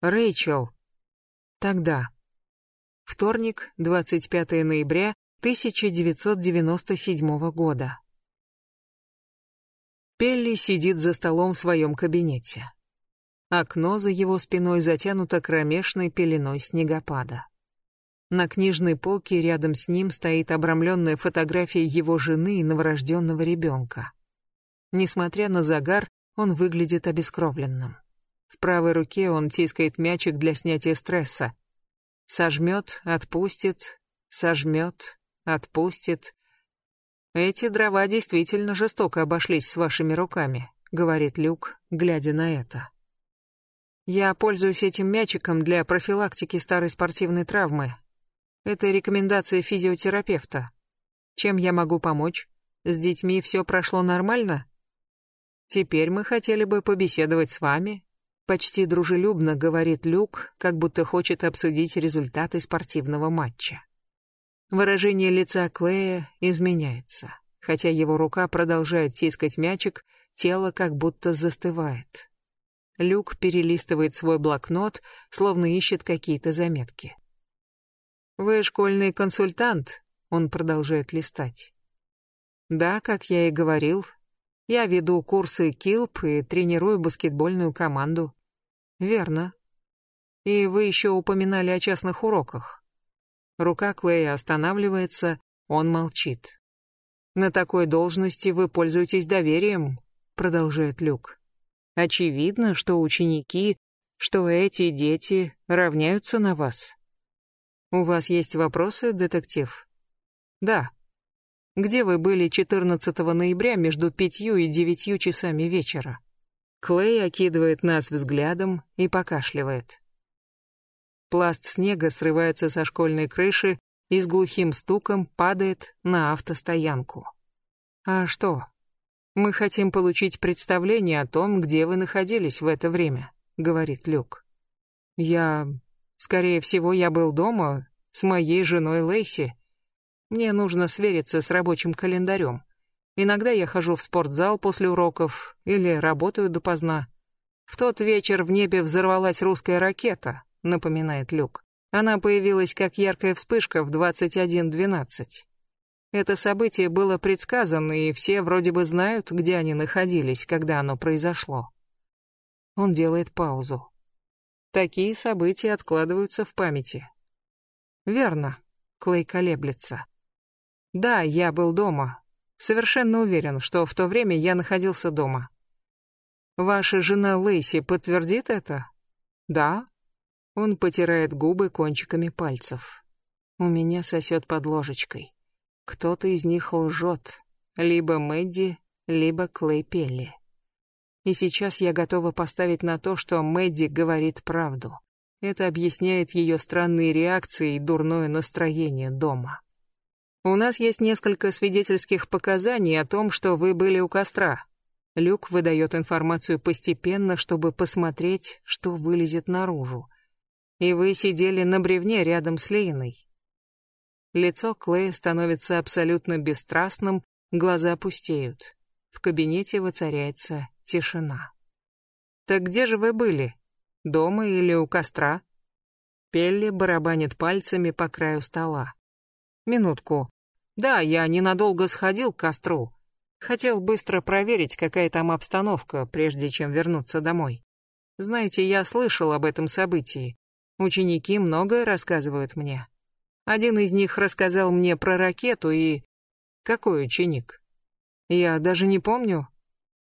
Рэйчел. Тогда. Вторник, 25 ноября 1997 года. Пелли сидит за столом в своем кабинете. Окно за его спиной затянуто кромешной пеленой снегопада. На книжной полке рядом с ним стоит обрамленная фотография его жены и новорожденного ребенка. Несмотря на загар, он выглядит обескровленным. В правой руке он тискает мячик для снятия стресса. Сожмет, отпустит, сожмет, отпустит. Эти дрова действительно жестоко обошлись с вашими руками, говорит Люк, глядя на это. Я пользуюсь этим мячиком для профилактики старой спортивной травмы, это рекомендация физиотерапевта. Чем я могу помочь? С детьми все прошло нормально? Теперь мы хотели бы побеседовать с вами. Почти дружелюбно говорит Люк, как будто хочет обсудить результаты спортивного матча. Выражение лица Клея изменяется. Хотя его рука продолжает тискать мячик, тело как будто застывает. Люк перелистывает свой блокнот, словно ищет какие-то заметки. Вы школьный консультант, он продолжает листать. Да, как я и говорил, я веду курсы КИЛП и тренирую баскетбольную команду. Верно. И вы еще упоминали о частных уроках. Рука Клея останавливается, он молчит. На такой должности вы пользуетесь доверием, продолжает Люк. Очевидно, что ученики, что эти дети равняются на вас. У вас есть вопросы, детектив? Да. Где вы были 14 ноября между пятью и девятью часами вечера? Клей окидывает нас взглядом и покашливает. Пласт снега срывается со школьной крыши и с глухим стуком падает на автостоянку. А что? Мы хотим получить представление о том, где вы находились в это время, говорит Люк. Я Скорее всего, я был дома с моей женой Лейси. Мне нужно свериться с рабочим календарем. Иногда я хожу в спортзал после уроков или работаю допоздна. В тот вечер в небе взорвалась русская ракета, напоминает Люк. Она появилась как яркая вспышка в 21.12. Это событие было предсказано, и все вроде бы знают, где они находились, когда оно произошло. Он делает паузу. Такие события откладываются в памяти. Верно. Клей колеблется. Да, я был дома. Совершенно уверен, что в то время я находился дома. Ваша жена Лейси подтвердит это? Да. Он потирает губы кончиками пальцев. У меня сосет под ложечкой. Кто-то из них лжет. Либо Мэдди, либо Клей Пелли. И сейчас я готова поставить на то, что Мэдди говорит правду. Это объясняет ее странные реакции и дурное настроение дома. У нас есть несколько свидетельских показаний о том, что вы были у костра. Люк выдает информацию постепенно, чтобы посмотреть, что вылезет наружу. И вы сидели на бревне рядом с Лейной. Лицо Клея становится абсолютно бесстрастным, глаза пустеют. В кабинете воцаряется Тишина. «Так где же вы были? Дома или у костра?» Пелли барабанит пальцами по краю стола. «Минутку. Да, я ненадолго сходил к костру. Хотел быстро проверить, какая там обстановка, прежде чем вернуться домой. Знаете, я слышал об этом событии. Ученики многое рассказывают мне. Один из них рассказал мне про ракету и... Какой ученик? Я даже не помню,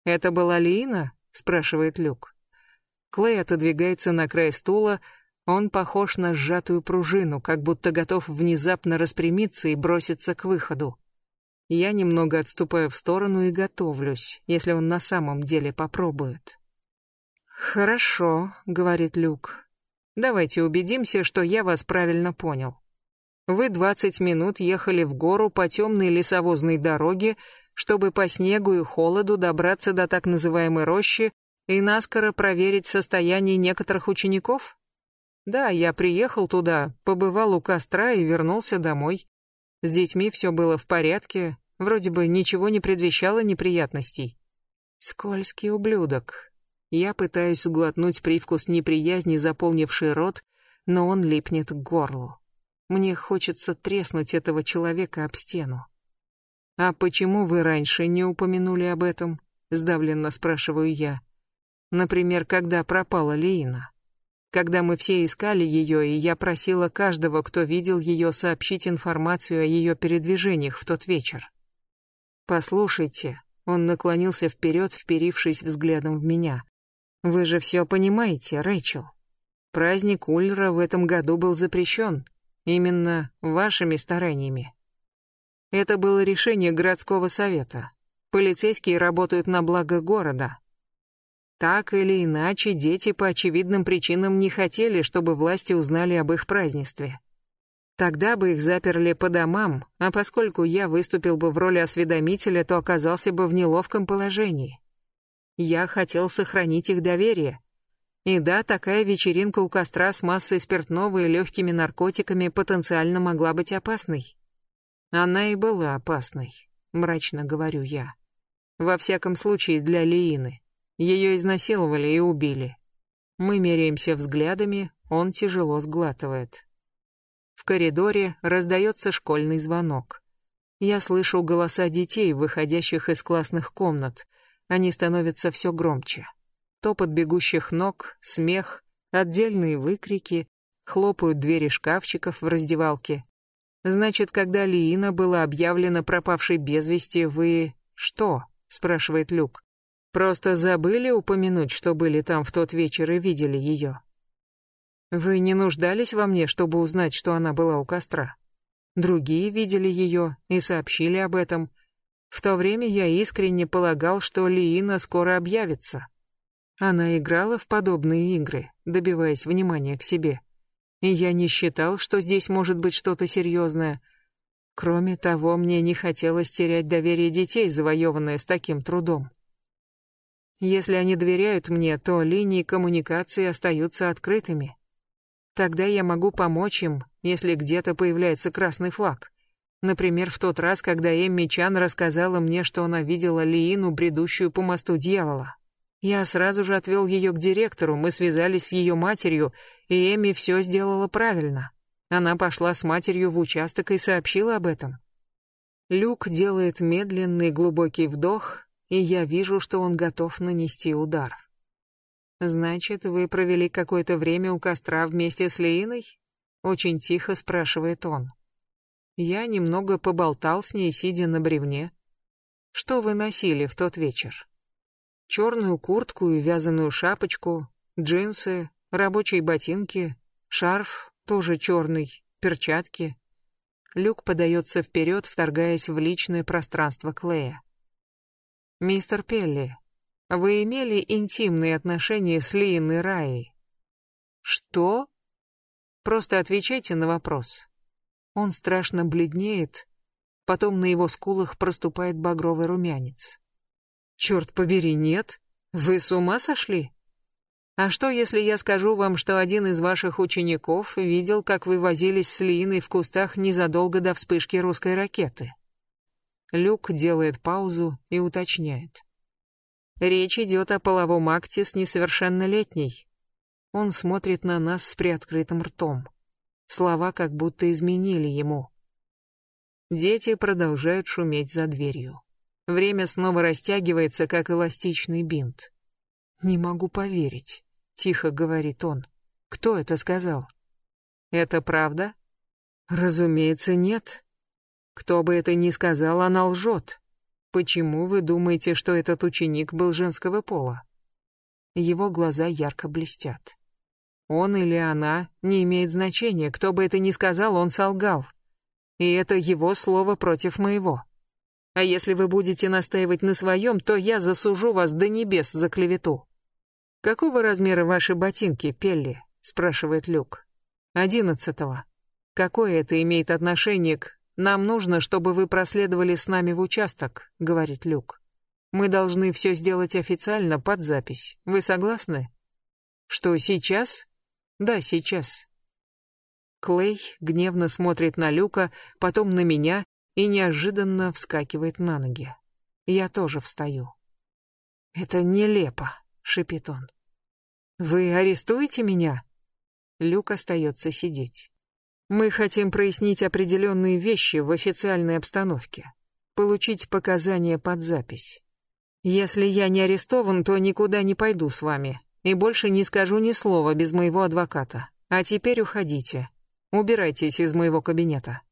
«Это была Лина?» — спрашивает Люк. Клей отодвигается на край стула, он похож на сжатую пружину, как будто готов внезапно распрямиться и броситься к выходу. Я немного отступаю в сторону и готовлюсь, если он на самом деле попробует. «Хорошо», — говорит Люк. «Давайте убедимся, что я вас правильно понял. Вы двадцать минут ехали в гору по темной лесовозной дороге, чтобы по снегу и холоду добраться до так называемой рощи и наскоро проверить состояние некоторых учеников? Да, я приехал туда, побывал у костра и вернулся домой. С детьми все было в порядке, вроде бы ничего не предвещало неприятностей. Скользкий ублюдок. Я пытаюсь сглотнуть привкус неприязни, заполнивший рот, но он липнет к горлу. Мне хочется треснуть этого человека об стену. «А почему вы раньше не упомянули об этом?» — сдавленно спрашиваю я. «Например, когда пропала Леина?» Когда мы все искали ее, и я просила каждого, кто видел ее, сообщить информацию о ее передвижениях в тот вечер. «Послушайте», — он наклонился вперед, вперившись взглядом в меня. «Вы же все понимаете, Рэйчел. Праздник Ульра в этом году был запрещен. Именно вашими стараниями. Это было решение городского совета. Полицейские работают на благо города, так или иначе, дети по очевидным причинам не хотели, чтобы власти узнали об их празднестве. Тогда бы их заперли по домам, а поскольку я выступил бы в роли осведомителя, то оказался бы в неловком положении. Я хотел сохранить их доверие. И да, такая вечеринка у костра с массой спиртного и легкими наркотиками потенциально могла быть опасной. Она и была опасной, мрачно говорю я. Во всяком случае, для Лиины. Ее изнасиловали и убили. Мы меряемся взглядами, он тяжело сглатывает. В коридоре раздается школьный звонок. Я слышу голоса детей, выходящих из классных комнат. Они становятся все громче. Топот бегущих ног, смех, отдельные выкрики, хлопают двери шкафчиков в раздевалке. Значит, когда Лиина была объявлена пропавшей без вести, вы... что? спрашивает Люк. Просто забыли упомянуть, что были там в тот вечер и видели ее. Вы не нуждались во мне, чтобы узнать, что она была у костра. Другие видели ее и сообщили об этом. В то время я искренне полагал, что Лиина скоро объявится. Она играла в подобные игры, добиваясь внимания к себе. И я не считал, что здесь может быть что-то серьезное. Кроме того, мне не хотелось терять доверие детей, завоеванное с таким трудом. Если они доверяют мне, то линии коммуникации остаются открытыми. Тогда я могу помочь им, если где-то появляется красный флаг. Например, в тот раз, когда Эмми Чан рассказала мне, что она видела Лиину, бредущую по мосту дьявола. Я сразу же отвел ее к директору, мы связались с ее матерью, и Эмми все сделала правильно. Она пошла с матерью в участок и сообщила об этом. Люк делает медленный глубокий вдох, и я вижу, что он готов нанести удар. «Значит, вы провели какое-то время у костра вместе с Леиной?» Очень тихо спрашивает он. Я немного поболтал с ней, сидя на бревне. «Что вы носили в тот вечер?» «Черную куртку и вязаную шапочку, джинсы, рабочие ботинки, шарф, тоже черный, перчатки». Люк подается вперед, вторгаясь в личное пространство Клея. «Мистер Пелли, вы имели интимные отношения с Лииной Раей?» «Что?» «Просто отвечайте на вопрос». Он страшно бледнеет, потом на его скулах проступает багровый румянец. «Черт побери, нет? Вы с ума сошли?» «А что, если я скажу вам, что один из ваших учеников видел, как вы возились с Лииной в кустах незадолго до вспышки русской ракеты?» Люк делает паузу и уточняет. Речь идет о половом акте с несовершеннолетней. Он смотрит на нас с приоткрытым ртом. Слова как будто изменили ему. Дети продолжают шуметь за дверью. Время снова растягивается, как эластичный бинт. «Не могу поверить», — тихо говорит он. «Кто это сказал?» «Это правда?» «Разумеется, нет. Кто бы это ни сказал, она лжет. Почему вы думаете, что этот ученик был женского пола? Его глаза ярко блестят. Он или она не имеет значения, кто бы это ни сказал, он солгал. И это его слово против моего. А если вы будете настаивать на своем, то я засужу вас до небес за клевету. Какого размера ваши ботинки, Пелли? спрашивает Люк. Одиннадцатого. Какое это имеет отношение к «Нам нужно, чтобы вы проследовали с нами в участок», — говорит Люк. «Мы должны все сделать официально под запись. Вы согласны?» «Что, сейчас?» «Да, сейчас». Клей гневно смотрит на Люка, потом на меня и неожиданно вскакивает на ноги. Я тоже встаю. «Это нелепо», шипит он. Вы арестуете меня? Люк остается сидеть. Мы хотим прояснить определенные вещи в официальной обстановке, получить показания под запись. Если я не арестован, то никуда не пойду с вами и больше не скажу ни слова без моего адвоката. А теперь уходите. Убирайтесь из моего кабинета.